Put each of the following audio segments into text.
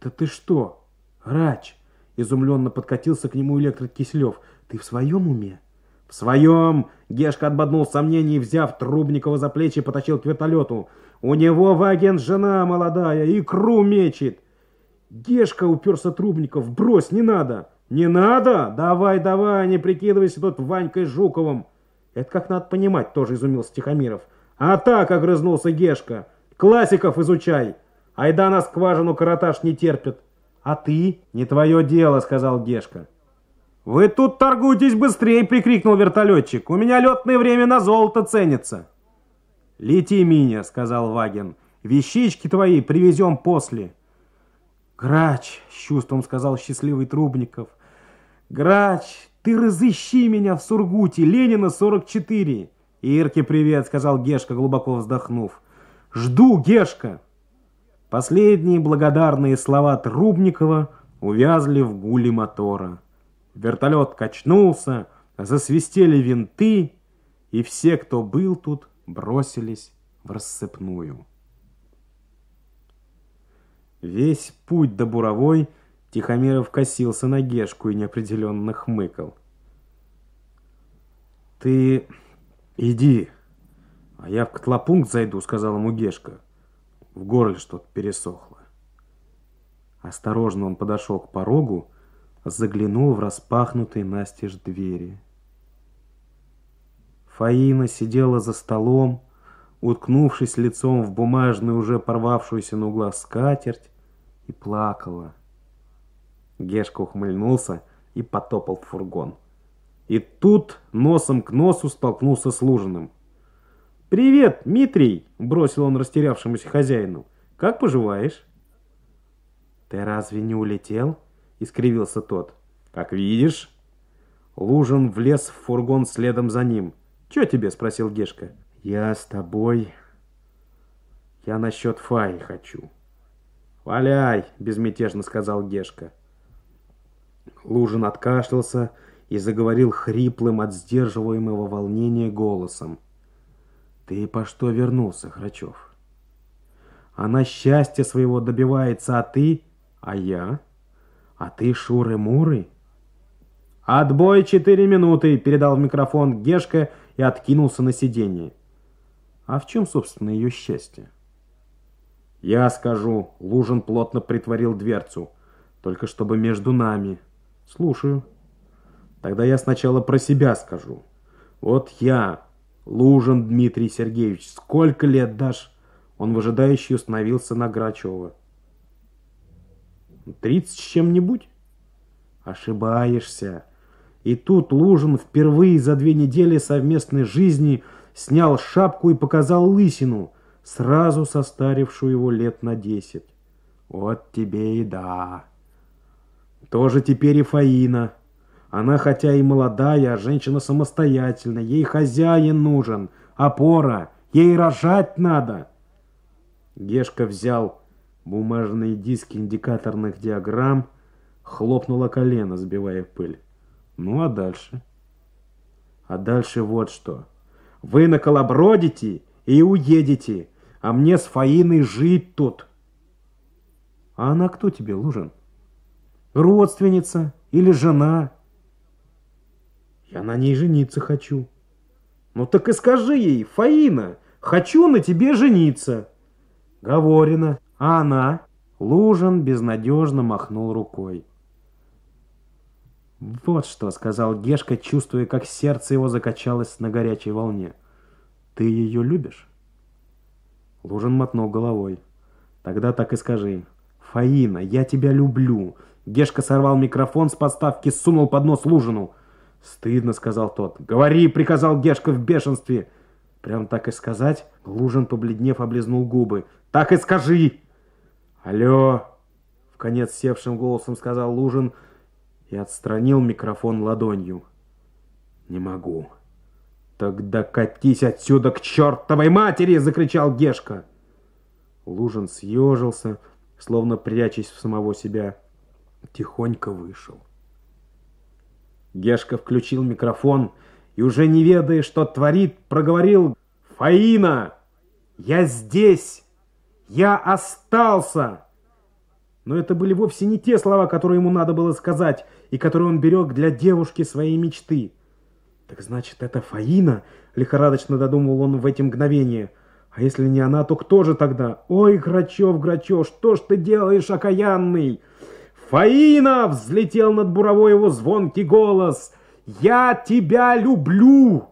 Да ты что, Рач? Изумленно подкатился к нему электрик Киселев. Ты в своем уме? В своем! Гешка отбоднул сомнений взяв Трубникова за плечи, потащил к вертолету. У него в агент жена молодая, икру мечет. Гешка уперся Трубников. Брось, не надо. Не надо? Давай, давай, не прикидывайся тут Ванькой Жуковым. Это как надо понимать, тоже изумился Тихомиров. А так, огрызнулся Гешка. Классиков изучай. Айда на скважину караташ не терпит. «А ты?» «Не твое дело», — сказал Гешка. «Вы тут торгуйтесь быстрее!» — прикрикнул вертолетчик. «У меня летное время на золото ценится!» «Лети, Миня!» — сказал Ваген. «Вещички твои привезем после!» «Грач!» — с чувством сказал счастливый Трубников. «Грач, ты разыщи меня в Сургуте, Ленина, 44!» «Ирке привет!» — сказал Гешка, глубоко вздохнув. «Жду, Гешка!» Последние благодарные слова Трубникова увязли в гуле мотора. Вертолет качнулся, засвистели винты, и все, кто был тут, бросились в рассыпную. Весь путь до Буровой Тихомиров косился на Гешку и неопределенно хмыкал. «Ты иди, а я в котлопункт зайду», — сказал ему Гешка. В горле что-то пересохло. Осторожно он подошел к порогу, заглянул в распахнутые настежь двери. Фаина сидела за столом, уткнувшись лицом в бумажную, уже порвавшуюся на углах скатерть, и плакала. Гешка ухмыльнулся и потопал в фургон. И тут носом к носу столкнулся с Лужиным. «Привет, Митрий!» – бросил он растерявшемуся хозяину. «Как поживаешь?» «Ты разве не улетел?» – искривился тот. «Как видишь». Лужин влез в фургон следом за ним. «Чё тебе?» – спросил Гешка. «Я с тобой. Я насчет Фаи хочу». «Валяй!» – безмятежно сказал Гешка. Лужин откашлялся и заговорил хриплым от сдерживаемого волнения голосом. Ты по что вернулся, Храчев? Она счастья своего добивается, а ты? А я? А ты шуры-муры? «Отбой четыре минуты!» – передал в микрофон Гешка и откинулся на сиденье. А в чем, собственно, ее счастье? «Я скажу», – Лужин плотно притворил дверцу. «Только чтобы между нами». «Слушаю». «Тогда я сначала про себя скажу. Вот я, Лужин Дмитрий Сергеевич, сколько лет дашь? Он выжидающе установился на Грачева. Тридцать с чем-нибудь? Ошибаешься. И тут Лужин впервые за две недели совместной жизни снял шапку и показал лысину, сразу состарившую его лет на десять. Вот тебе и да. Тоже теперь и Фаина. Она хотя и молодая, а женщина самостоятельная, ей хозяин нужен, опора, ей рожать надо. Гешка взял бумажные диски индикаторных диаграмм, хлопнула колено, сбивая пыль. Ну а дальше? А дальше вот что. Вы наколобродите и уедете, а мне с Фаиной жить тут. А она кто тебе, Лужин? Родственница или жена? Я на ней жениться хочу. Ну так и скажи ей, Фаина, хочу на тебе жениться. Говорено. А она? Лужин безнадежно махнул рукой. «Вот что», — сказал Гешка, чувствуя, как сердце его закачалось на горячей волне. «Ты ее любишь?» Лужин мотнул головой. «Тогда так и скажи. Фаина, я тебя люблю». Гешка сорвал микрофон с подставки, сунул под нос Лужину. «Стыдно», — сказал тот. «Говори», — приказал Гешка в бешенстве. Прям так и сказать? Лужин, побледнев, облизнул губы. «Так и скажи!» «Алло!» — в конец севшим голосом сказал Лужин и отстранил микрофон ладонью. «Не могу». «Тогда катись отсюда к чертовой матери!» — закричал Гешка. Лужин съежился, словно прячась в самого себя, тихонько вышел. Гешка включил микрофон и, уже не ведая, что творит, проговорил «Фаина, я здесь! Я остался!» но это были вовсе не те слова, которые ему надо было сказать, и которые он берег для девушки своей мечты. «Так значит, это Фаина?» — лихорадочно додумывал он в эти мгновения. «А если не она, то кто же тогда? Ой, Грачев, Грачев, что ж ты делаешь, окаянный?» «Фаина!» — взлетел над буровой его звонкий голос. «Я тебя люблю!»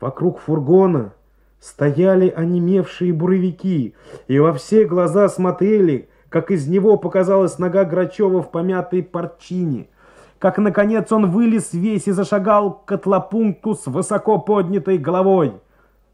Вокруг фургона стояли онемевшие буровики, и во все глаза смотрели, как из него показалась нога Грачева в помятой парчине — как, наконец, он вылез весь и зашагал к котлопункту с высоко поднятой головой.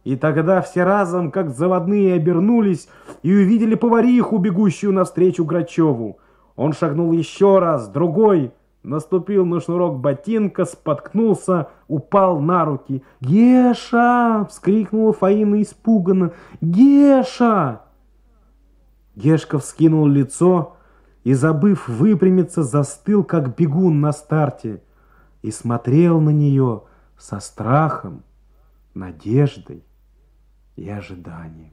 И тогда все разом, как заводные, обернулись и увидели повариху, бегущую навстречу Грачеву. Он шагнул еще раз, другой, наступил на шнурок ботинка, споткнулся, упал на руки. «Геша!» — вскрикнула Фаина испуганно. «Геша!» Гешка вскинул лицо и, забыв выпрямиться, застыл, как бегун на старте, и смотрел на нее со страхом, надеждой и ожиданием.